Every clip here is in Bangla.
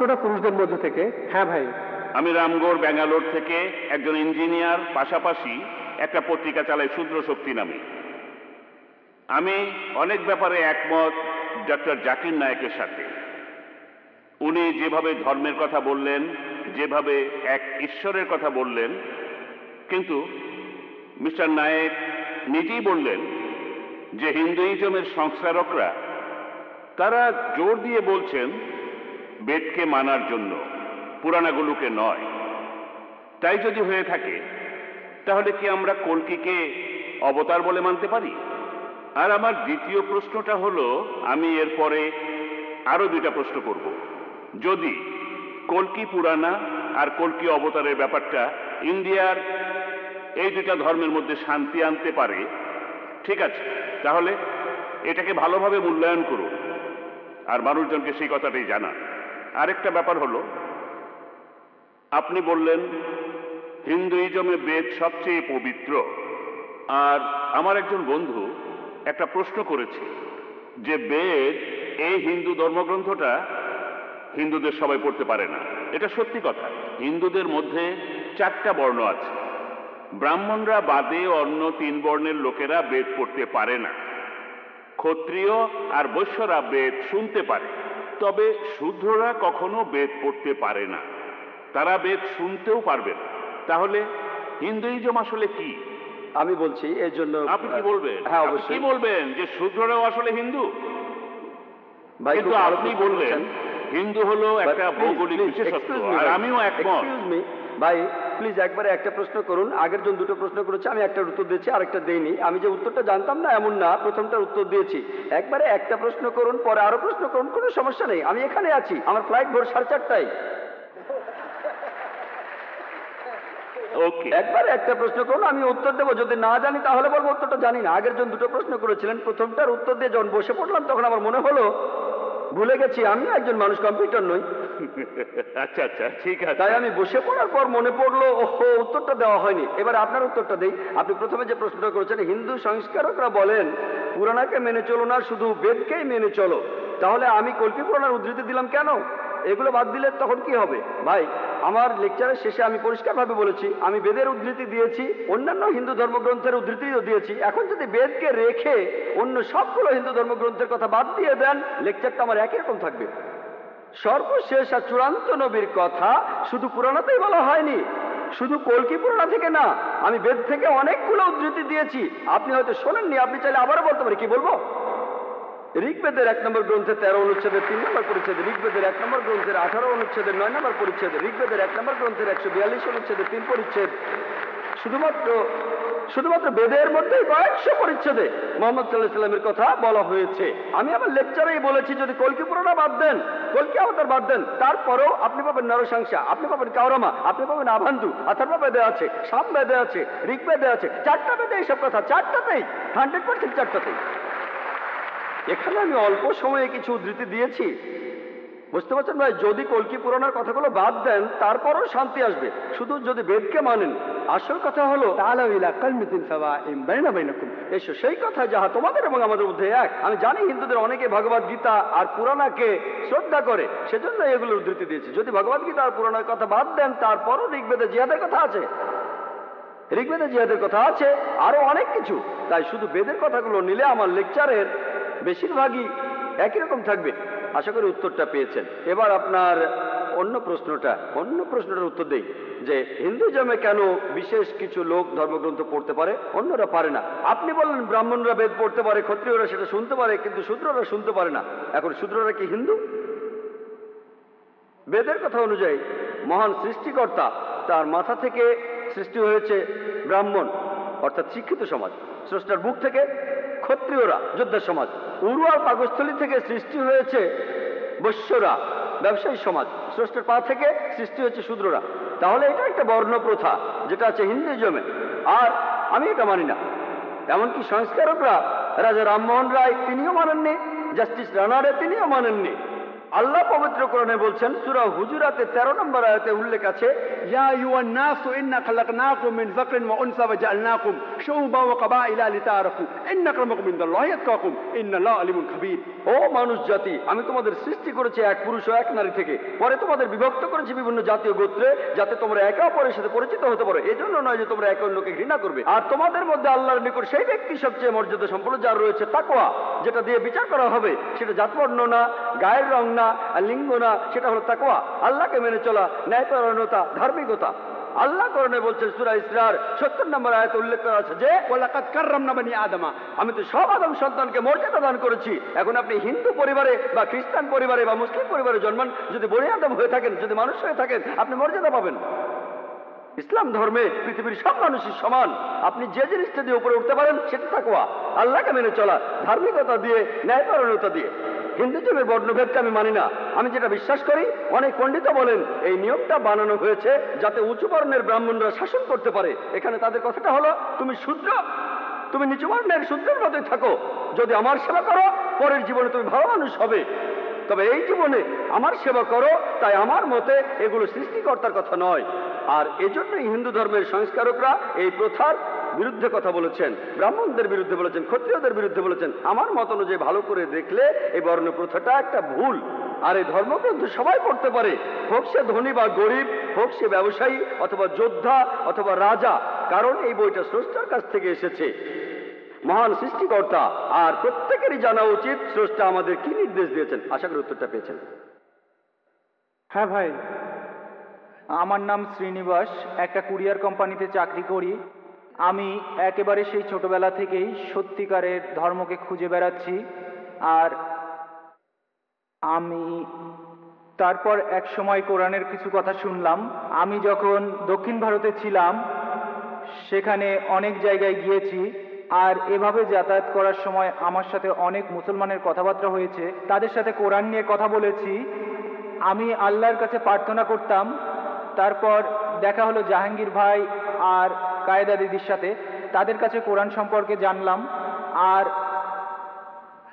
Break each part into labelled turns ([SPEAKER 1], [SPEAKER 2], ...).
[SPEAKER 1] এর পুরুষদের মধ্যে থেকে। হ্যাঁ ভাই।
[SPEAKER 2] আমি রামগড়, ব্যাঙ্গালোর থেকে একজন ইঞ্জিনিয়ার, পাশাপাশি একটা পত্রিকা চালাই, শূদ্র শক্তি নামে। আমি অনেক ব্যাপারে একমত ডক্টর জাকির নায়কের সাথে। উনি যেভাবে ধর্মের কথা বললেন, যেভাবে এক ঈশ্বরের কথা বললেন, কিন্তু মিস্টার নায়েক নিজেই বললেন যে হিন্দুইজমের সংস্কারকরা, তারা জোর দিয়ে বলছেন বেদকে মানার জন্য, পুরাণাগুলোকে নয়। তাই যদি হয়ে থাকে, তাহলে কি আমরা কলকিকে অবতার বলে মানতে পারি? আর আমার দ্বিতীয় প্রশ্নটা হলো, আমি এরপরে আরও দুইটা প্রশ্ন করব। যদি কলকি পুরাণা আর কলকি অবতারের ব্যাপারটা ইন্ডিয়ার এই দুটা ধর্মের মধ্যে শান্তি আনতে পারে, ঠিক আছে, তাহলে এটাকে ভালোভাবে মূল্যায়ন করুন। আর মানুষজনকে সেই কথাটাই জানা আরেকটা ব্যাপার হলো, আপনি বললেন হিন্দুইজমে বেদ সবচেয়ে পবিত্র। আর আমার একজন বন্ধু একটা প্রশ্ন করেছে যে বেদ এই হিন্দু ধর্মগ্রন্থটা হিন্দুদের সবাই পড়তে পারে না। এটা সত্যি কথা। হিন্দুদের মধ্যে চারটা বর্ণ আছে। ব্রাহ্মণরা বাদে অন্য তিন বর্ণের লোকেরা বেদ পড়তে পারে না। ক্ষত্রিয় আর বৈশ্যরা বেদ শুনতে পারে। তবে শূদ্ররা কখনো বেদ পড়তে পারে না। তারা বেদ শুনতেও পারবে না। তাহলে হিন্দুইজম আসলে কি?
[SPEAKER 3] আমি বলছি এর জন্য
[SPEAKER 2] আপনি কি বলবেন?
[SPEAKER 3] হ্যাঁ
[SPEAKER 2] অবশ্যই। কি বলবেন যে শূদ্ররাও আসলে হিন্দু?
[SPEAKER 3] ভাই,
[SPEAKER 2] কিন্তু আপনি
[SPEAKER 3] বলবেন
[SPEAKER 2] বললেন হিন্দু হলো একটা ভৌগোলিক বিশেষত্ব আর আমিও একমত।
[SPEAKER 3] ভাই প্লিজ একবারে একটা প্রশ্ন করুন। আগের জন দুটো প্রশ্ন করেছে আমি একটা উত্তর দিয়েছি আরেকটা দেইনি। আমি যে উত্তরটা জানতাম না এমন না প্রথমটার উত্তর দিয়েছি। একবারে একটা প্রশ্ন করুন পরে আরও প্রশ্ন করুন কোনো সমস্যা নেই। আমি এখানে আছি আমার ফ্লাইট ভোর সাড়ে চারটায়।
[SPEAKER 2] ওকে
[SPEAKER 3] একবারে একটা প্রশ্ন করুন আমি উত্তর দেবো। যদি না জানি তাহলে বলব উত্তরটা জানি না। আগের জন দুটো প্রশ্ন করেছিলেন প্রথমটার উত্তর দিয়ে যখন বসে পড়লাম তখন আমার মনে হলো ভুলে গেছি আমি একজন মানুষ কম্পিউটার নই।
[SPEAKER 2] আচ্ছা আচ্ছা ঠিক আছে।
[SPEAKER 3] তাই আমি বসে পড়ার পর মনে পড়ল উত্তরটা দেওয়া হয়নি। এবার আপনার উত্তরটা দেই। আপনি প্রথমে যে প্রশ্নটা করেছেন, হিন্দু সংস্কারকরা বলেন মেনে চলো না, শুধু বেদকেই মেনে চলো। তাহলে আমি কল্পি পুরাণার উদ্ধৃতি দিলাম কেন? এগুলো বাদ দিলে তখন কি হবে? ভাই, আমার লেকচারের শেষে আমি পরিষ্কারভাবে বলেছি, আমি বেদের উদ্ধৃতি দিয়েছি, অন্যান্য হিন্দু ধর্মগ্রন্থের উদ্ধৃতিও দিয়েছি। এখন যদি বেদকে রেখে অন্য সবগুলো হিন্দু ধর্মগ্রন্থের কথা বাদ দিয়ে দেন, লেকচারটা আমার একই রকম থাকবে। সর্বশেষ আর চূড়ান্ত নবীর কথা শুধু পুরাণাতেই বলা হয়নি। শুধু কলকি পুরাণা থেকে না, আমি বেদ থেকে অনেকগুলো উদ্ধৃতি দিয়েছি। আপনি হয়তো শোনেননি, আপনি চাইলে আবারও বলতে পারি, কি বলব? ঋগ্বেদের এক নম্বর গ্রন্থের তেরো অনুচ্ছেদের, তিন নম্বর পরিচ্ছেদ ঋগ্বেদের এক নম্বর গ্রন্থের আঠারো অনুচ্ছেদের, নয় নম্বর পরিচ্ছেদ ঋগ্বেদের এক নম্বর গ্রন্থের একশো বিয়াল্লিশ অনুচ্ছেদের তিন পরিচ্ছেদ। শুধুমাত্র শুধুমাত্র বেদের মধ্যেই কয়েকশো পরিচ্ছেদে মোহাম্মদ সাল্লাহ কথা বলা হয়েছে। আমি আমার লেকচারেই বলেছি, যদি কলকি পুরোটা বাদ দেন, কলকি অবতার বাদ দেন, তারপরও আপনি পাবেন নরসংসা আপনি পাবেন কাউরামা আপনি পাবেন আভান্দু আথার্বা বেদে আছে, সাম বেদে আছে, ঋক বেদে আছে, চারটা বেদে এইসব কথা, চারটাতেই হান্ড্রেড পার্সেন্ট চারটাতেই। এখানে আমি অল্প সময়ে কিছু উদ্ধৃতি দিয়েছি। বুঝতে পারছেন ভাই? যদি কলকি পুরাণের কথাগুলো বাদ দেন তারপরও শান্তি আসবে। শুধু যদি বেদকে মানেন। আসল কথা হলো এসো সেই কথা যাহা তোমাদের এবং আমাদের মধ্যে এক। আমি জানি হিন্দুদের অনেকে ভগবত গীতা আর পুরানাকে শ্রদ্ধা করে সেজন্য এগুলো উদ্ধৃতি দিয়েছে। যদি ভগবত গীতা আর পুরাণের কথা বাদ দেন তারপরও ঋগ্বেদে জিয়াদের কথা আছে। ঋগ্বেদে জিয়াদের কথা আছে আরও অনেক কিছু। তাই শুধু বেদের কথাগুলো নিলে আমার লেকচারের বেশিরভাগই একই রকম থাকবে। আশা করি উত্তরটা পেয়েছেন। এবার আপনার অন্য প্রশ্নটা, অন্য প্রশ্নটার উত্তর দেই, যে হিন্দুজমে কেন বিশেষ কিছু লোক ধর্মগ্রন্থ পড়তে পারে? অন্যরা পারে না। আপনি বললেন ব্রাহ্মণরা বেদ পড়তে পারে, ক্ষত্রিয়রা সেটা শুনতে পারে, কিন্তু শূদ্ররা শুনতে পারে না। এখন শূদ্ররা কি হিন্দু? বেদের কথা অনুযায়ী, মহান সৃষ্টিকর্তা তার মাথা থেকে সৃষ্টি হয়েছে ব্রাহ্মণ, অর্থাৎ শিক্ষিত সমাজ। স্রষ্টার বুক থেকে ক্ষত্রিয়রা, যোদ্ধা সমাজ। উরু আর পাকস্থলী থেকে সৃষ্টি হয়েছে বৈশ্যরা, ব্যবসায়ী সমাজ। শ্রেষ্ঠের পা থেকে সৃষ্টি হয়েছে শূদ্ররা। তাহলে এটা একটা বর্ণ প্রথা যেটা আছে হিন্দুজমে আর আমি এটা মানি না। এমনকি সংস্কারকরা, রাজা রামমোহন রায় তিনিও মানেননি, জাস্টিস রানারে তিনিও মানেননি। আল্লাহ পবিত্র কোরআনে বলছেন, সুরা হুজুরাতে 13 নম্বর আয়তে উল্লেখ আছে পরিচিত হতে পারো। নয় যে তোমরা ঘৃণা করবে। আর তোমাদের মধ্যে আল্লাহর নিকট সেই ব্যক্তি সবচেয়ে মর্যাদা সম্পন্ন যার রয়েছে তাকওয়া, যেটা দিয়ে বিচার করা হবে, সেটা জাতবর্ণ না, গায়ের রং না না, আর লিঙ্গ না, সেটা হলো তাকোয়া আল্লাহকে মেনে চলা ন্যায়পরায়ণতা, ধার্মিকতা। আল্লাহ করণে বলছেন সুরা ইসরার সত্তর নম্বর আয়ত উল্লেখ করা আছে যে
[SPEAKER 1] ওলাকাত কার্রাম নামানি আদমা।
[SPEAKER 3] আমি তো সব আদম সন্তানকে মর্যাদা দান করেছি। এখন আপনি হিন্দু পরিবারে বা খ্রিস্টান পরিবারে বা মুসলিম পরিবারে জন্মান, যদি বনে আদম হয়ে থাকেন, যদি মানুষ হয়ে থাকেন, আপনি মর্যাদা পাবেন। ইসলাম ধর্মে পৃথিবীর সব মানুষের সমান। আপনি যে জিনিসটা দিয়ে উপরে উঠতে পারেন, সেটা তাকোয়া আল্লাহকে মেনে চলা ধার্মিকতা দিয়ে ন্যায়পরণতা দিয়ে। হিন্দুজমের বর্ণভেদকে আমি মানি না। আমি যেটা বিশ্বাস করি, অনেক পণ্ডিত বলেন, এই নিয়মটা বানানো হয়েছে যাতে উঁচু বর্ণের ব্রাহ্মণরা শাসন করতে পারে। এখানে তাদের কথাটা হলো, তুমি শূদ্র তুমি নিচু বর্ণের শূদ্রের মতোই থাকো। যদি আমার সেবা করো, পরের জীবনে তুমি ভালো মানুষ হবে। তবে এই জীবনে আমার সেবা করো, তাই আমার মতে এগুলো সৃষ্টিকর্তার কথা নয়। আর এজন্যই হিন্দু ধর্মের সংস্কারকরা এই প্রথার বিরুদ্ধে কথা বলেছেন, ব্রাহ্মণদের বিরুদ্ধে বলেছেন, ক্ষত্রিয়দের বিরুদ্ধে বলেছেন। আমার মত অনুযায়ী ভালো করে দেখলে এই বর্ণ প্রথাটা একটা ভুল। আর এই ধর্মগ্রন্থ সবাই পড়তে পারে। হোক সে ধনী বা গরিব, হোক সে ব্যবসায়ী অথবা যোদ্ধা অথবা রাজা, কারণ এই বইটা স্রষ্টার কাছ থেকে এসেছে। মহান সৃষ্টিকর্তা, আর প্রত্যেকেরই জানা উচিত স্রষ্টা আমাদের কি নির্দেশ দিয়েছেন। আশা করি উত্তরটা পেয়েছেন।
[SPEAKER 4] হ্যাঁ ভাই। আমার নাম শ্রীনিবাস, একটা কুরিয়ার কোম্পানিতে চাকরি করি। আমি একেবারে সেই ছোটবেলা থেকেই সত্যিকারের ধর্মকে খুঁজে বেড়াচ্ছি। আর আমি তারপর এক সময় কোরআনের কিছু কথা শুনলাম। আমি যখন দক্ষিণ ভারতে ছিলাম, সেখানে অনেক জায়গায় গিয়েছি। আর এভাবে যাতায়াত করার সময় আমার সাথে অনেক মুসলমানের কথাবার্তা হয়েছে। তাদের সাথে কোরআন নিয়ে কথা বলেছি। আমি আল্লাহর কাছে প্রার্থনা করতাম তারপর দেখা হলো জাহাঙ্গীর ভাই আর কায়দা দিদির সাথে। তাদের কাছে কোরআন সম্পর্কে জানলাম আর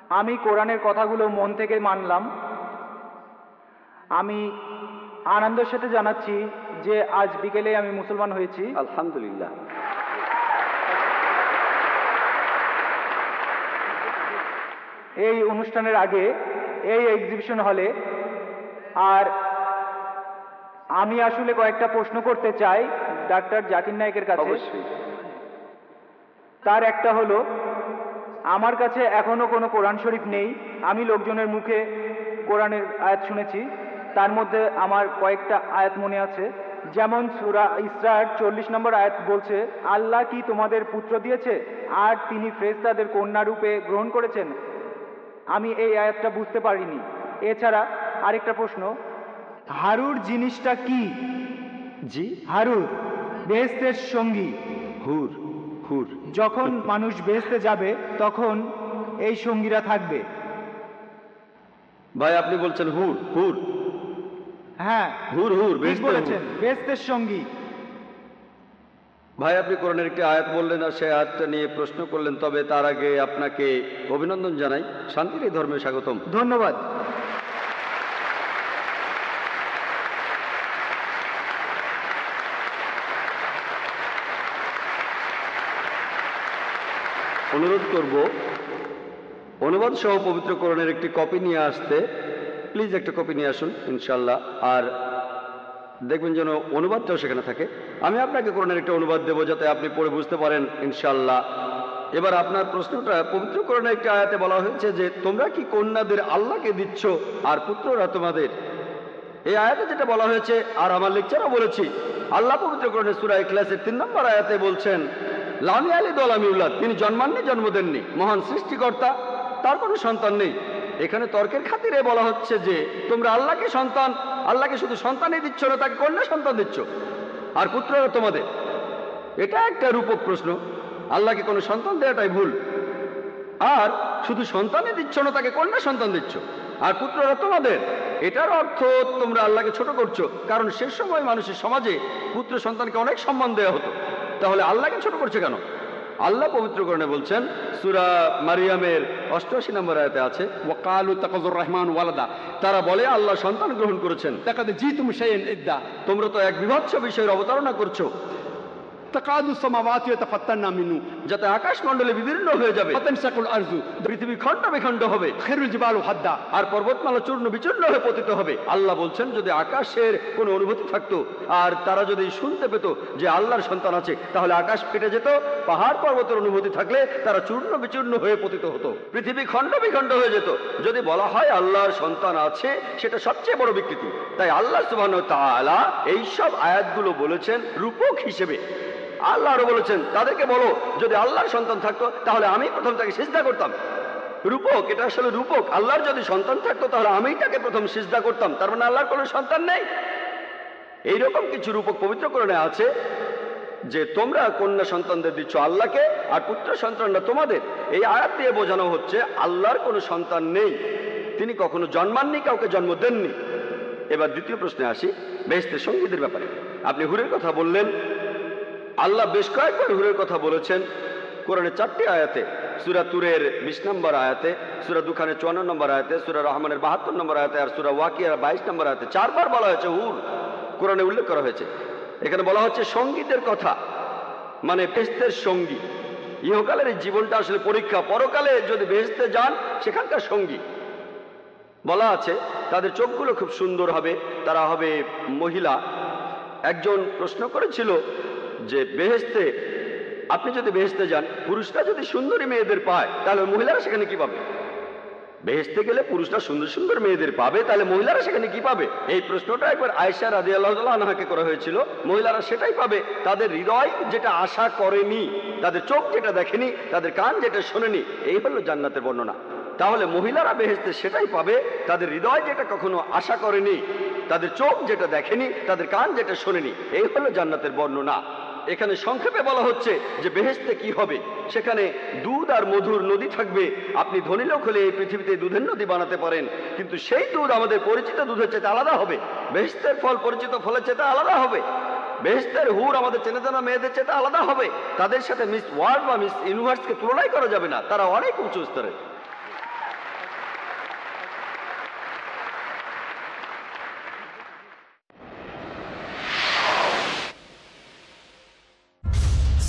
[SPEAKER 4] আমি কোরআনের কথাগুলো মন থেকে মানলাম। আমি আনন্দের সাথে জানাচ্ছি যে আজ বিকেলে আমি মুসলমান হয়েছি।
[SPEAKER 3] আলহামদুলিল্লাহ।
[SPEAKER 4] এই অনুষ্ঠানের আগে এই এক্সিবিশন হলে আর আমি আসলে কয়েকটা প্রশ্ন করতে চাই ডাক্তার জাকির নায়কের কাছে। তার একটা হলো আমার কাছে এখনও কোনো কোরআন শরীফ নেই আমি লোকজনের মুখে কোরআনের আয়াত শুনেছি তার মধ্যে আমার কয়েকটা আয়াত মনে আছে যেমন সুরা ইসরার চল্লিশ নম্বর আয়াত বলছে আল্লাহ কি তোমাদের পুত্র দিয়েছে আর তিনি ফ্রেস্তাদের কন্যা রূপে গ্রহণ করেছেন? আমি এই আয়াতটা বুঝতে পারিনি। এছাড়া আরেকটা প্রশ্ন হারুর জিনিসটা কি?
[SPEAKER 3] জি?
[SPEAKER 4] হারুর বেহেস্তের সঙ্গী।
[SPEAKER 3] হুর হুর।
[SPEAKER 4] যখন মানুষ বেহেস্তে যাবে তখন এই সঙ্গীরা থাকবে।
[SPEAKER 3] ভাই আপনি বলছেন হুর হুর।
[SPEAKER 4] হ্যাঁ।
[SPEAKER 3] হুর হুর
[SPEAKER 4] বলেছেন। বেহেস্তের সঙ্গী।
[SPEAKER 3] ভাই আপনি কোরআনের একটি আয়াত বললেন আর সেই আয়াতটা নিয়ে প্রশ্ন করলেন তবে তার আগে আপনাকে অভিনন্দন জানাই। শান্তির এই ধর্মে স্বাগতম।
[SPEAKER 4] ধন্যবাদ।
[SPEAKER 3] অনুরোধ করব, অনুবাদ সহ পবিত্র কোরআনের একটি কপি নিয়ে আসতে প্লিজ একটা কপি নিয়ে আসুন ইনশাল্লাহ আর দেখবেন যেন অনুবাদটাও সেখানে থাকে। আমি আপনাকে কোরআনের একটা অনুবাদ দেবো যাতে আপনি পড়ে বুঝতে পারেন ইনশাল্লাহ এবার আপনার প্রশ্নটা পবিত্র কোরআনের একটি আয়াতে বলা হয়েছে যে, তোমরা কি কন্যাদের আল্লাহকে দিচ্ছ আর পুত্ররা তোমাদের? এই আয়াতে যেটা বলা হয়েছে, আর আমার লেকচারও বলেছি, আল্লাহ পবিত্র কোরআনের সূরা ইখলাসের তিন নম্বর আয়াতে বলছেন লামি আলী দলামিউল্লাহ তিনি জন্মাননি, জন্ম দেননি। মহান সৃষ্টিকর্তা, তার কোনো সন্তান নেই। এখানে তর্কের খাতিরে বলা হচ্ছে যে, তোমরা আল্লাহকে সন্তান, আল্লাহকে শুধু সন্তানই দিচ্ছ না, তাকে কন্যা সন্তান দিচ্ছ। আর পুত্ররা তোমাদের? এটা একটা রূপক প্রশ্ন। আল্লাহকে কোনো সন্তান দেওয়াটাই ভুল। আর শুধু সন্তানই দিচ্ছ না, তাকে কন্যা সন্তান দিচ্ছ। আর পুত্ররা তোমাদের? এটার অর্থ তোমরা আল্লাহকে ছোট করছ। কারণ সে সময় মানুষের সমাজে পুত্র সন্তানকে অনেক সম্মান দেওয়া হতো। তাহলে আল্লাহকে ছোট করছে কেন? আল্লাহ পবিত্রকরণে বলছেন সুরা মারিয়ামের অষ্টআশি নম্বর আয়তে আছে
[SPEAKER 1] ওয়াকালু তাকজুর রহমান ওয়ালাদা।
[SPEAKER 3] তারা বলে আল্লাহ সন্তান গ্রহণ করেছেন।
[SPEAKER 1] দেখাতে জি তুমি সেই
[SPEAKER 3] তোমরা তো এক বিভৎস বিষয়ের অবতারণা করছ। যাতে আকাশমণ্ডলে হয়ে যাবে পৃথিবী খণ্ড বিখণ্ড হবে আর পর্বতমালা চূর্ণ বিচূর্ণ হয়ে পতিত হবে। আল্লাহ বলছেন যদি আকাশের অনুভূতি থাকতো আর তারা যদি শুনতে পেত যে আল্লাহর সন্তান আছে তাহলে আকাশ ফেটে যেত পাহাড় পর্বতের অনুভূতি থাকলে তারা চূর্ণ বিচূর্ণ হয়ে পতিত হতো। পৃথিবী খণ্ড বিখণ্ড হয়ে যেত। যদি বলা হয় আল্লাহর সন্তান আছে সেটা সবচেয়ে বড় বিকৃতি। তাই আল্লাহ সুবাহ তালা এইসব আয়াতগুলো বলেছেন রূপক হিসেবে। আল্লাহ আরও বলেছেন, তাদেরকে বলো, যদি আল্লাহর সন্তান থাকতো, তাহলে আমি প্রথম তাকে সিজদা করতাম। রূপক, এটা আসলে রূপক। আল্লাহর যদি সন্তান থাকতো, তাহলে আমিই তাকে প্রথম সিজদা করতাম। তার মানে আল্লাহর কোনো সন্তান নেই। এইরকম কিছু রূপক পবিত্র পবিত্রকরণে আছে যে তোমরা কন্যা সন্তানদের দিচ্ছ আল্লাহকে আর পুত্র সন্তানরা তোমাদের। এই আয়াত দিয়ে বোঝানো হচ্ছে আল্লাহর কোনো সন্তান নেই। তিনি কখনো জন্মাননি, কাউকে জন্ম দেননি। এবার দ্বিতীয় প্রশ্নে আসি বেহেস্তের সঙ্গীদের ব্যাপারে। আপনি হুরের কথা বললেন আল্লাহ বেশ কয়েকবার হুরের কথা বলেছেন কোরআনের চারটি আয়াতে, সুরা তুরের বিশ নম্বর আয়াতে, সুরা দুখানের চুয়ান্ন নম্বর আয়াতে, সুরা রহমানের বাহাত্তর নম্বর আয়াতে আর সুরা ওয়াকিয়ার বাইশ নম্বর আয়াতে চারবার বলা হয়েছে হুর। কোরআনে উল্লেখ করা হয়েছে। এখানে বলা হচ্ছে সঙ্গীতের কথা মানে বেহেস্তের সঙ্গী। ইহকালের এই জীবনটা আসলে পরীক্ষা। পরকালে যদি বেহেস্তে যান, সেখানকার সঙ্গী। বলা আছে, তাদের চোখগুলো খুব সুন্দর হবে, তারা হবে মহিলা। একজন প্রশ্ন করেছিল যে বেহেস্তে আপনি যদি বেহেস্তে যান, পুরুষরা যদি সুন্দরী মেয়েদের পায়, তাহলে মহিলারা সেখানে কি পাবে? বেহেস্তে গেলে পুরুষরা সুন্দর সুন্দর মেয়েদের পাবে, তাহলে মহিলারা সেখানে কি পাবে? এই প্রশ্নটা একবার আয়সা রাজি আল্লাহকে করা হয়েছিল। মহিলারা সেটাই পাবে। তাদের হৃদয় যেটা আশা করেনি, তাদের চোখ যেটা দেখেনি, তাদের কান যেটা শোনেনি, এই হলো জান্নাতের বর্ণনা। তাহলে মহিলারা বেহেস্তে সেটাই পাবে, তাদের হৃদয় যেটা কখনো আশা করেনি, তাদের চোখ যেটা দেখেনি, তাদের কান যেটা শোনেনি, এই হলো জান্নাতের বর্ণনা। এখানে সংক্ষেপে বলা হচ্ছে যে বেহেস্তে কি হবে? সেখানে দুধ আর মধুর নদী থাকবে। আপনি ধনী লোক হলে এই পৃথিবীতে দুধের নদী বানাতে পারেন। কিন্তু সেই দুধ আমাদের পরিচিত দুধের চেয়ে আলাদা হবে। বেহেস্তের ফল পরিচিত ফলের চেয়ে আলাদা হবে। বেহেস্তের হুর আমাদের চেনে জানা মেয়েদের চেয়ে আলাদা হবে। তাদের সাথে মিস ওয়ার্ল্ড বা মিস ইউনিভার্সকে তুলনাই করা যাবে না। তারা অনেক উঁচু স্তরে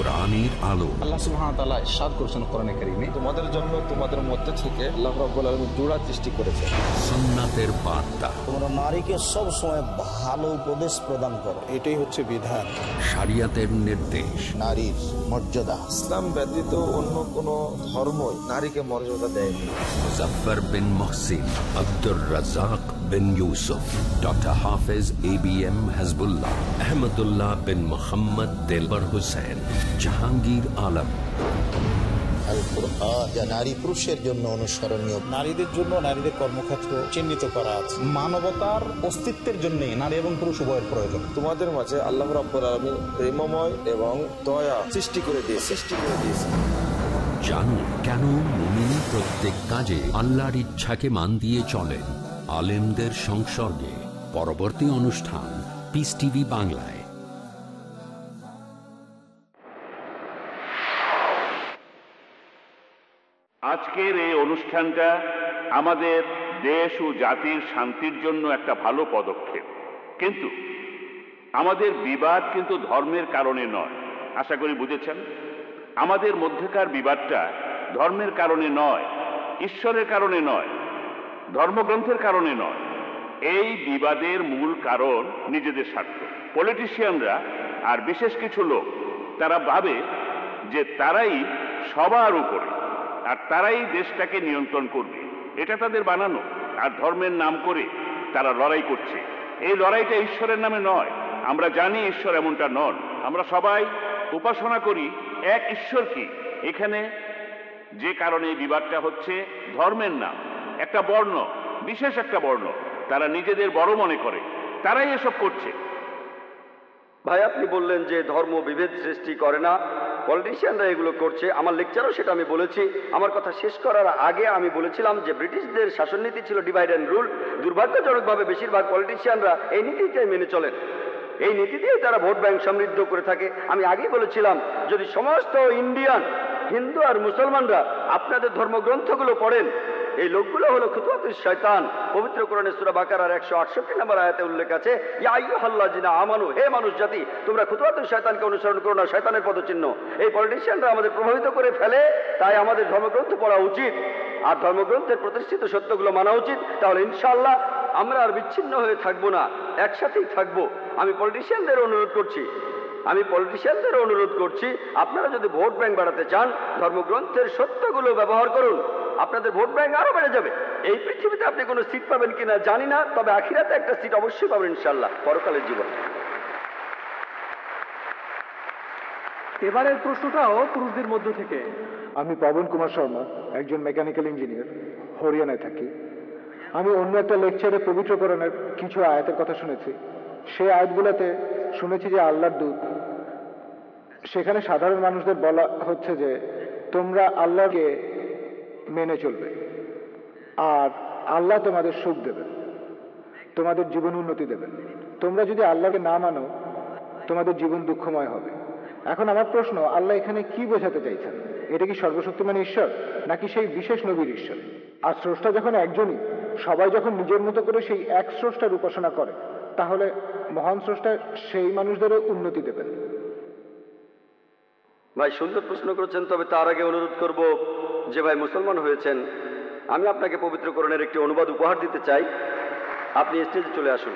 [SPEAKER 5] কোরআনের আলো।
[SPEAKER 6] আল্লাহ সুবহানাহু ওয়া তাআলা ইরশাদ করেছেন কোরআনে কারীমে। তোমাদের জন্য তোমাদের মধ্যে থেকে আল্লাহ রাব্বুল আলামিন জোড়া সৃষ্টি করেছে
[SPEAKER 5] সুন্নাতের বার্তা।
[SPEAKER 7] তোমরা নারীকে সব সময় ভালো উপদেশ প্রদান করো। এটাই হচ্ছে বিধান।
[SPEAKER 5] শরিয়াতের নির্দেশ।
[SPEAKER 7] নারীর মর্যাদা।
[SPEAKER 6] ইসলাম ব্যতীত অন্য কোন ধর্মই নারীকে মর্যাদা দেয়নি।
[SPEAKER 5] Muzaffar bin Mohsin Abdur Razzak bin Yusuf doctor Hafez A B M Hasbullah Ahmadullah bin Mohammad Delwar Hossain. Jahangir Alam.
[SPEAKER 7] Al Quran যা নারী পুরুষের জন্য অনুসরণীয়। নারীদের জন্য নারীদের কর্মক্ষেত্র চিহ্নিত করা আছে। মানবতার অস্তিত্বের জন্য নারী এবং পুরুষ উভয়ের প্রয়োজন।
[SPEAKER 6] তোমাদের মাঝে আল্লাহ রাব্বুল আলামিন প্রেমময় এবং দয়া সৃষ্টি করে দিয়ে সৃষ্টি করে দিয়েছে
[SPEAKER 5] জানুন কেন মুমিন প্রত্যেক কাজে আল্লাহর ইচ্ছাকে মান দিয়ে চলেন? আলেমদের সংসর্গে। পরবর্তী অনুষ্ঠান পিস টিভি বাংলায়।
[SPEAKER 2] আজকের এই অনুষ্ঠানটা আমাদের দেশ ও জাতির শান্তির জন্য একটা ভালো পদক্ষেপ। কিন্তু আমাদের বিবাদ কিন্তু ধর্মের কারণে নয়। আশা করি বুঝেছেন? আমাদের মধ্যেকার বিবাদটা ধর্মের কারণে নয়, ঈশ্বরের কারণে নয়, ধর্মগ্রন্থের কারণে নয়। এই বিবাদের মূল কারণ নিজেদের স্বার্থ। পলিটিশিয়ানরা আর বিশেষ কিছু লোক, তারা ভাবে যে তারাই সবার উপরে আর তারাই দেশটাকে নিয়ন্ত্রণ করবে। এটা তাদের বানানো। আর ধর্মের নাম করে তারা লড়াই করছে। এই লড়াইটা ঈশ্বরের নামে নয়। আমরা জানি ঈশ্বর এমনটা নন। আমরা সবাই উপাসনা করি এক ঈশ্বর কি এখানে যে কারণে এই বিবাদটা হচ্ছে, ধর্মের নাম। একটা বর্ণ, বিশেষ একটা বর্ণ, তারা নিজেদের বড় মনে করে। তারাই এসব করছে।
[SPEAKER 3] ভাই, আপনি বললেন যে ধর্ম বিভেদ সৃষ্টি করে না। পলিটিশিয়ানরা এগুলো করছে। আমার লেকচারও সেটা আমি বলেছি। আমার কথা শেষ করার আগে আমি বলেছিলাম যে ব্রিটিশদের শাসন নীতি ছিল ডিভাইড অ্যান্ড রুল দুর্ভাগ্যজনকভাবে বেশিরভাগ পলিটিশিয়ানরা এই নীতিটাই মেনে চলেন। এই নীতি দিয়েই তারা ভোট ব্যাংক সমৃদ্ধ করে থাকে। আমি আগেই বলেছিলাম, যদি সমস্ত ইন্ডিয়ান হিন্দু আর মুসলমানরা আপনাদের ধর্মগ্রন্থগুলো পড়েন এই লোকগুলো হলো খুতুয়াতুল শয়তান। পবিত্র কোরআনে সূরা বাকারার একশো আটষট্টি নম্বর আয়াতে উল্লেখ আছে আমানু, হে মানুষ জাতি, তোমরা খুতুয়াতুল শয়তানকে অনুসরণ করো না, শয়তানের পদচিহ্ন। এই পলিটিশিয়ানরা আমাদের প্রভাবিত করে ফেলে, তাই আমাদের ধর্মগ্রন্থ পড়া উচিত। আর ধর্মগ্রন্থের প্রতিষ্ঠিত সত্যগুলো মানা উচিত। তাহলে ইনশাআল্লাহ আমরা আর বিচ্ছিন্ন হয়ে থাকব না, একসাথেই থাকব। আমি পলিটিশিয়ানদের অনুরোধ করছি। আমি পলিটিশিয়ানদের অনুরোধ করছি, আপনারা যদি ভোট ব্যাংক বাড়াতে চান, ধর্মগ্রন্থের সত্যগুলো ব্যবহার করুন। আপনাদের ভোট ব্যাংক আরও বেড়ে যাবে। এই পৃথিবীতে আপনি কোনো সিট পাবেন কিনা জানি না তবে আখিরাতে একটা সিট অবশ্যই পাবেন ইনশাল্লাহ পরকালের জীবন।
[SPEAKER 4] এবারের প্রশ্নটাও পুরুষদের মধ্য থেকে। আমি পবন কুমার শর্মা একজন মেকানিক্যাল ইঞ্জিনিয়ার হরিয়ানায় থাকি। আমি অন্য একটা লেকচারে পবিত্রকরণের কিছু আয়াতের কথা শুনেছি। সেই আয়াতগুলোতে শুনেছি যে আল্লাহর দূত সেখানে সাধারণ মানুষদের বলা হচ্ছে যে তোমরা আল্লাহকে মেনে চলবে। আর আল্লাহ তোমাদের সুখ দেবেন। তোমাদের জীবন উন্নতি দেবেন। তোমরা যদি আল্লাহকে না মানো, তোমাদের জীবন দুঃখময় হবে। এখন আমার প্রশ্ন, আল্লাহ এখানে কি বোঝাতে চাইছেন? এটা কি সর্বশক্তিমান ঈশ্বর, নাকি সেই বিশেষ নবীর ঈশ্বর? আর স্রষ্টা যখন একজনই, সবাই যখন নিজের মতো করে সেই এক স্রষ্টার উপাসনা করে, তাহলে মহান স্রষ্টা সেই মানুষদেরও উন্নতি দেবেন।
[SPEAKER 3] ভাই, সুন্দর প্রশ্ন করেছেন, তবে তার আগে অনুরোধ করব যে ভাই মুসলমান হয়েছেন, আমি আপনাকে পবিত্রকরণের একটি অনুবাদ উপহার দিতে চাই। আপনি স্টেজে চলে আসুন।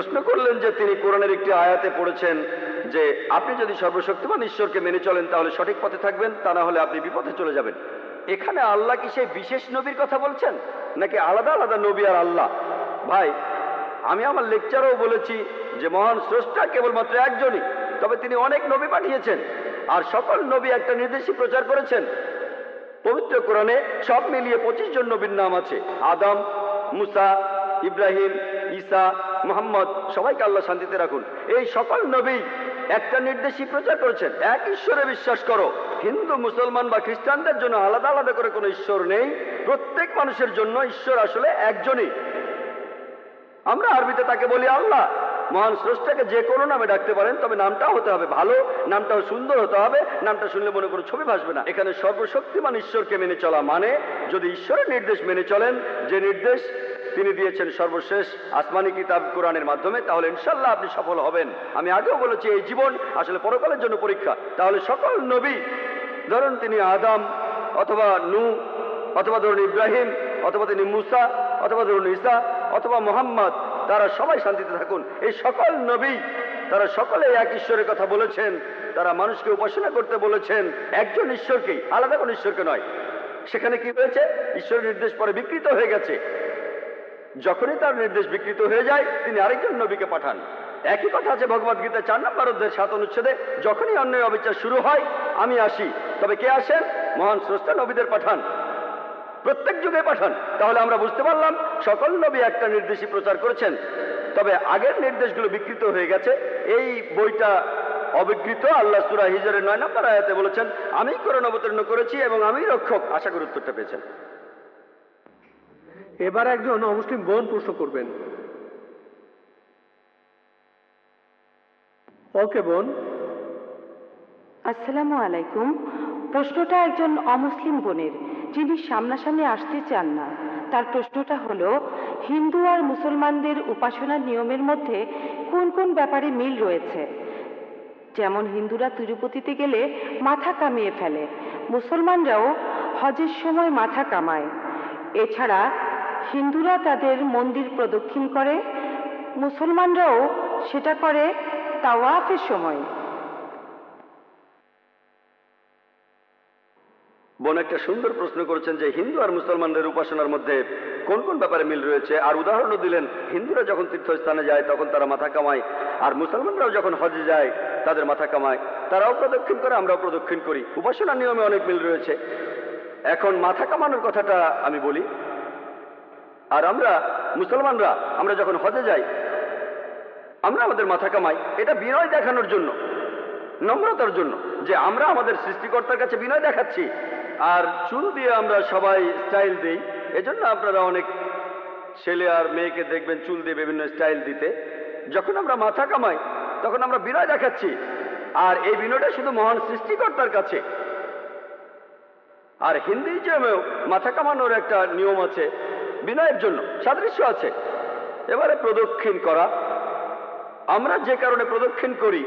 [SPEAKER 3] প্রশ্ন করলেন যে তিনি কোরআনের একটি আয়াতে পড়েছেন যে আপনি যদি সর্বশক্তিমান ঈশ্বরকে মেনে চলেন, তাহলে সঠিক পথে থাকবেন, তা না হলে আপনি বিপথে চলে যাবেন। এখানে আল্লাহ কি সেই বিশেষ নবীর কথা বলছেন? নাকি আলাদা আলাদা নবী আর আল্লাহ? ভাই, আমি আমার লেকচারেও বলেছি যে মহান স্রষ্টা কেবলমাত্র একজনই, তবে তিনি অনেক নবী পাঠিয়েছেন, আর সকল নবী একটা নির্দেশই প্রচার করেছেন। পবিত্র কোরআনে সব মিলিয়ে পঁচিশ জন নবীর নাম আছে। আদম, মুসা ইব্রাহিম, ঈসা, মোহাম্মদ, সবাইকে আল্লাহ শান্তিতে রাখুন। এই সকল নবী একটা নির্দেশই প্রচার করেছেন, এক ঈশ্বরে বিশ্বাস করো। হিন্দু, মুসলমান বা খ্রিস্টানদের জন্য আলাদা আলাদা করে কোনো ঈশ্বর নেই। প্রত্যেক মানুষের জন্য ঈশ্বর আসলে একজনই। আমরা আরবিতে তাকে বলি আল্লাহ। মহান স্রষ্টাকে যে কোনো নামে ডাকতে পারেন, তবে নামটা হতে হবে ভালো, নামটাও সুন্দর হতে হবে, নামটা শুনলে মনে কোনো ছবি ভাসবে না। এখানে সর্বশক্তিমান ঈশ্বরকে মেনে চলা মানে যদি ঈশ্বরের নির্দেশ মেনে চলেন, যে নির্দেশ তিনি দিয়েছেন সর্বশেষ আসমানি কিতাব কোরআনের মাধ্যমে, তাহলে ইনশাল্লাহ আপনি সফল হবেন। আমি আগেও বলেছি, এই জীবন আসলে পরকালের জন্য পরীক্ষা। তাহলে সকল নবী, ধরুন তিনি আদাম, অথবা নু অথবা ধরুন ইব্রাহিম, অথবা তিনি মুসা, অথবা ধরুন ঈসা, অথবা মোহাম্মদ, তারা সবাই শান্তিতে থাকুন। এই সকল নবী, তারা সকলে এক ঈশ্বরের কথা বলেছেন, তারা মানুষকে উপাসনা করতে বলেছেন। একজন ঈশ্বরকেই, আলাদা কোনো ঈশ্বরকে নয়। সেখানে কি হয়েছে? ঈশ্বরের নির্দেশ পরে বিকৃত হয়ে গেছে। যখনই তার নির্দেশ বিকৃত হয়ে যায়, তিনি আরেকজন নবীকে পাঠান। একই কথা আছে ভগবদ গীতা চার নম্বর অধ্যায় সাত অনুচ্ছেদে, যখনই অন্যায় অবিচার শুরু হয়, আমি আসি। তবে কে আসেন? মহান স্রষ্টা নবীদের পাঠান। প্রত্যেক যুগে পাঠান। তাহলে আমরা বুঝতে পারলাম, সকল নবী একটা নির্দেশই প্রচার করেছেন। তবে আগের নির্দেশগুলো বিকৃত হয়ে গেছে। এই বইটা অবিকৃত। আল্লাহ সুরা হিজরের নয় নম্বর আয়াতে বলেছেন, আমি কোরআন অবতীর্ণ করেছি এবং আমি রক্ষক। আশা করি উত্তরটা পেয়েছেন।
[SPEAKER 1] এবার একজন অমুসলিম বোন প্রশ্ন করবেন। ওকে বোন।
[SPEAKER 8] আসসালামু আলাইকুম। প্রশ্নটা একজন অমুসলিম বোনের, যিনি সামনাসামনি আসতে চান না। তার প্রশ্নটা হলো, হিন্দু আর মুসলমানদের উপাসনার নিয়মের মধ্যে কোন কোন ব্যাপারে মিল রয়েছে? যেমন হিন্দুরা তিরুপতিতে গেলে মাথা কামিয়ে ফেলে, মুসলমানরাও হজের সময় মাথা কামায়। এছাড়া হিন্দুরা তাদের মন্দির প্রদক্ষিণ করে, মুসলমানরাও সেটা করে তাওয়াফের সময়।
[SPEAKER 3] বোন একটা সুন্দর প্রশ্ন করেছেন যে হিন্দু আর মুসলমানদের উপাসনার মধ্যে কোন কোন ব্যাপারে মিল রয়েছে? আর উদাহরণও দিলেন, হিন্দুরা যখন তীর্থস্থানে যায় তখন তারা মাথা কামায়, আর মুসলমানরাও যখন হজে যায় তাদের মাথা কামায়। তারাও প্রদক্ষিণ করে, আমরাও প্রদক্ষিণ করি। উপাসনার নিয়মে অনেক মিল রয়েছে। এখন মাথা কামানোর কথাটা আমি বলি আর আমরা, মুসলমানরা, আমরা যখন হজে যাই, আমরা আমাদের মাথা কামাই। এটা বিনয় দেখানোর জন্য, নম্রতার জন্য, যে আমরা আমাদের সৃষ্টিকর্তার কাছে বিনয় দেখাচ্ছি। আর চুল দিয়ে আমরা সবাই স্টাইল দিই, এজন্য আপনারা অনেক ছেলে আর মেয়েকে দেখবেন চুল দিয়ে বিভিন্ন স্টাইল দিতে। যখন আমরা মাথা কামাই, তখন আমরা বিনয় দেখাচ্ছি। আর এই বিনয়টা শুধু মহান সৃষ্টিকর্তার কাছে। আর হিন্দিজমেও মাথা কামানোর একটা নিয়ম আছে বিনয়ের জন্য, সাদৃশ্য আছে। এবারে প্রদক্ষিণ করা। আমরা যে কারণে প্রদক্ষিণ করি,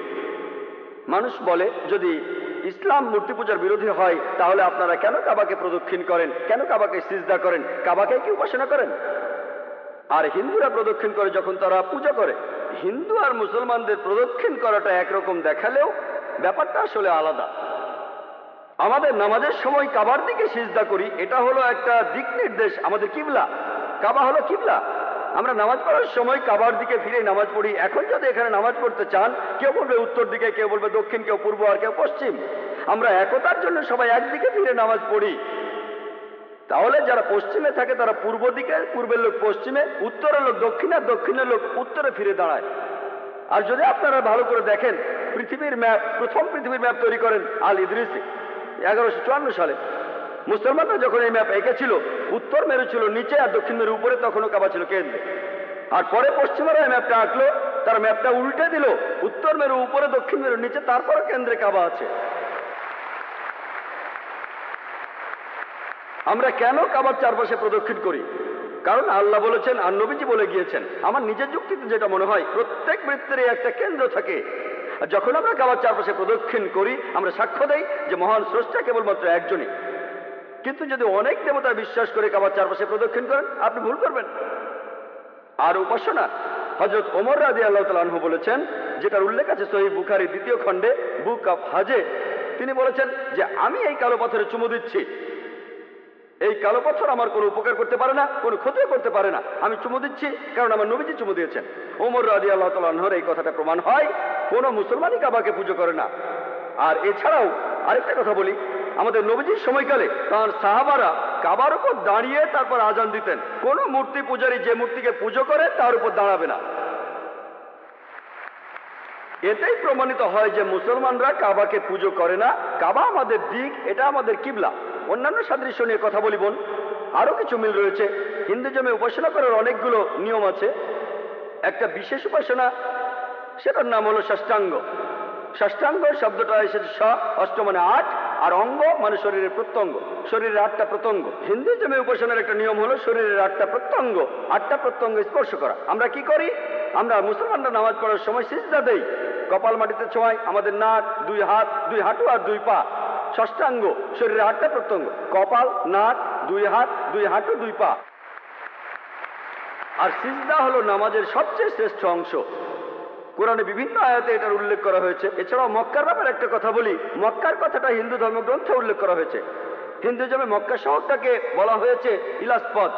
[SPEAKER 3] মানুষ বলে, যদি ইসলাম মূর্তি পূজার বিরোধী হয়, তাহলে আপনারা কেন কাবাকে প্রদক্ষিণ করেন? কেন কাবাকে সিজদা করেন? কাবাকে কি উপাসনা করেন? আর হিন্দুরা প্রদক্ষিণ করে যখন তারা পূজা করে, হিন্দু আর মুসলমানদের প্রদক্ষিণ করাটা একরকম দেখালেও ব্যাপারটা আসলে আলাদা। আমাদের নামাজের সময় কাবার দিকে সিজদা করি, এটা হলো একটা দিক নির্দেশ, আমাদের কিবলা। কাবা হলো কিবলা। আমরা নামাজ পড়ার সময় কাবার দিকে ফিরে নামাজ পড়ি। এখন যদি এখানে নামাজ পড়তে চান, কেউ বলবে উত্তর দিকে, কেউ বলবে দক্ষিণ, কেউ পূর্ব আর কেউ পশ্চিম। আমরা একতার জন্য সবাই একদিকে ফিরে নামাজ পড়ি। তাহলে যারা পশ্চিমে থাকে, তারা পূর্ব দিকে, পূর্বের লোক পশ্চিমে, উত্তরের লোক দক্ষিণে, দক্ষিণের লোক উত্তরে ফিরে দাঁড়ায়। আর যদি আপনারা ভালো করে দেখেন, পৃথিবীর ম্যাপ, প্রথম পৃথিবীর ম্যাপ তৈরি করেন আল ইদ্রিসি এগারোশো সালে। মুসলমানরা যখন এই ম্যাপ এঁকেছিল, উত্তর মেরু ছিল নিচে আর দক্ষিণ মেরু উপরে তখনও কাবা ছিল কেন্দ্রে। আর পরে পশ্চিমারা এই ম্যাপটা আঁকলো, তার ম্যাপটা উল্টে দিল, উত্তর মেরু, উপরে দক্ষিণ মেরু, নিচে তারপরে কেন্দ্রে কাবা আছে। আমরা কেন কাবার চারপাশে প্রদক্ষিণ করি? কারণ আল্লাহ বলেছেন আর নবীজি বলে গিয়েছেন, আমার নিজের যুক্তিতে যেটা মনে হয়, প্রত্যেক বৃত্তেরই একটা কেন্দ্র থাকে। যখন আমরা কাবার চারপাশে প্রদক্ষিণ করি, আমরা সাক্ষ্য দেই যে মহান স্রষ্টা কেবলমাত্র একজনই। কিন্তু যদি অনেক দেবতা বিশ্বাস করে কাবার চারপাশে প্রদক্ষিণ করেন, আপনি ভুল করবেন। আর উপাসনা হজরত ওমর রাজি আল্লাহ তালু বলেছেন, যেটার উল্লেখ আছে সহি বুখারি দ্বিতীয় খণ্ডে, বুক অফ হাজে, তিনি বলেছেন যে, আমি এই কালো পাথরে চুমু দিচ্ছি। এই কালো পাথর আমার কোনো উপকার করতে পারে না, কোনো ক্ষতিও করতে পারে না। আমি চুমু দিচ্ছি, কারণ আমার নবীজি চুমু দিয়েছেন। ওমর রাজি আল্লাহ তালহর এই কথাটা প্রমাণ হয়। কোনো মুসলমানই কাবাকে পুজো করে না। আর এছাড়াও আরেকটা কথা বলি, আমাদের নবীজির সময়কালে তার সাহাবারা কাবার উপর দাঁড়িয়ে তারপর আজান দিতেন। কোন মূর্তি পূজারী যে মূর্তিকে পুজো করে তার উপর দাঁড়াবে না। এতেই প্রমাণিত হয় যে মুসলমানরা কাবাকে পুজো করে না। কাবা আমাদের দিক, এটা আমাদের কিবলা। অন্যান্য সাদৃশ্য নিয়ে কথা বলি বোন। আরও কিছু মিল রয়েছে। হিন্দুজমে উপাসনা করার অনেকগুলো নিয়ম আছে। একটা বিশেষ উপাসনা সেটার নাম হলো ষষ্ঠাঙ্গ ষষ্ঠাঙ্গ শব্দটা এসেছে স, অষ্ট মানে আট, আর অঙ্গ মানে শরীরের প্রত্যঙ্গ। শরীরের আটটা প্রত্যঙ্গ। হিন্দুজমে উপাসনার একটা নিয়ম হলো শরীরের আটটা প্রত্যঙ্গ। আটটা প্রত্যঙ্গ স্পর্শ করা। আমরা কি করি? আমরা মুসলমানরা নামাজ পড়ার সময় সিজদা দেই। কপাল মাটিতে ছোঁয়াই, আমাদের নাক, দুই হাত, দুই হাঁটু আর দুই পা। ষষ্ঠাঙ্গ শরীরের আটটা প্রত্যঙ্গ। কপাল, নাক, দুই হাত, দুই হাঁটু, দুই পা। আর সিজদা হলো নামাজের সবচেয়ে শ্রেষ্ঠ অংশ। কোরআনে বিভিন্ন আয়াতে এটার উল্লেখ করা হয়েছে। এছাড়াও মক্কার ব্যাপারে একটা কথা বলি। মক্কার কথাটা হিন্দু ধর্মগ্রন্থে উল্লেখ করা হয়েছে। হিন্দু জমে মক্কা শহরটাকে বলা হয়েছে ইলাসপদ।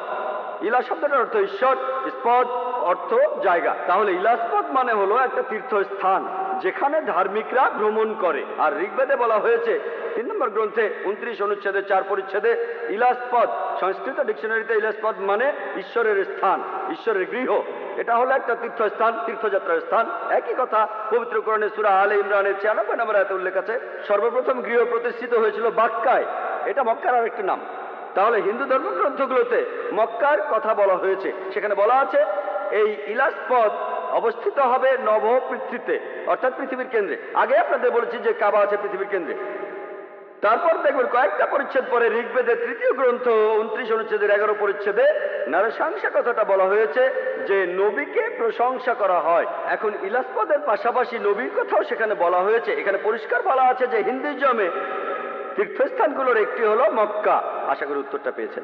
[SPEAKER 3] ইলা শব্দটার অর্থ ঈশ্বর, স্পদ, অর্থ জায়গা। তাহলে ইলাসপদ মানে হলো একটা তীর্থস্থান, যেখানে ধার্মিকরা ভ্রমণ করে। আর ঋগ্বেদে বলা হয়েছে, তিন নম্বর গ্রন্থে উনত্রিশ অনুচ্ছেদে চার পরিচ্ছেদে, ইলাসপদ, সংস্কৃত ডিকশনারিতে ইলাসপদ মানে ঈশ্বরের স্থান, ঈশ্বরের গৃহ। এটা হলো একটা তীর্থস্থান, তীর্থযাত্রার স্থান। একই কথা পবিত্র কোরআনে সুরা আলে ইমরানের ছিয়ানব্বই নম্বর এত উল্লেখ আছে, সর্বপ্রথম গৃহ প্রতিষ্ঠিত হয়েছিল বাক্কায় এটা মক্কার আর আরেকটি নাম। তাহলে হিন্দু ধর্মগ্রন্থগুলোতে মক্কার কথা বলা হয়েছে। সেখানে বলা আছে, এই ইলাসপদ অবস্থিত হবে নব পৃথিবীতে অর্থাৎ পৃথিবীর কেন্দ্রে। আগে আপনাদের বলেছি যে কাবা আছে পৃথিবীর কেন্দ্রে। তারপর দেখবেন কয়েকটা পরিচ্ছেদ পরে ঋগ্বেদের তৃতীয় গ্রন্থ, উনত্রিশ অনুচ্ছেদের এগারো পরিচ্ছেদে নারসাংসা কথাটা বলা হয়েছে যে নবীকে প্রশংসা করা হয়। এখন ইলাসপদের পাশাপাশি নবীর কথাও সেখানে বলা হয়েছে। এখানে পরিষ্কার বলা আছে যে হিন্দুজমে তীর্থস্থানগুলোর একটি হলো মক্কা। আশা করি উত্তরটা পেয়েছেন।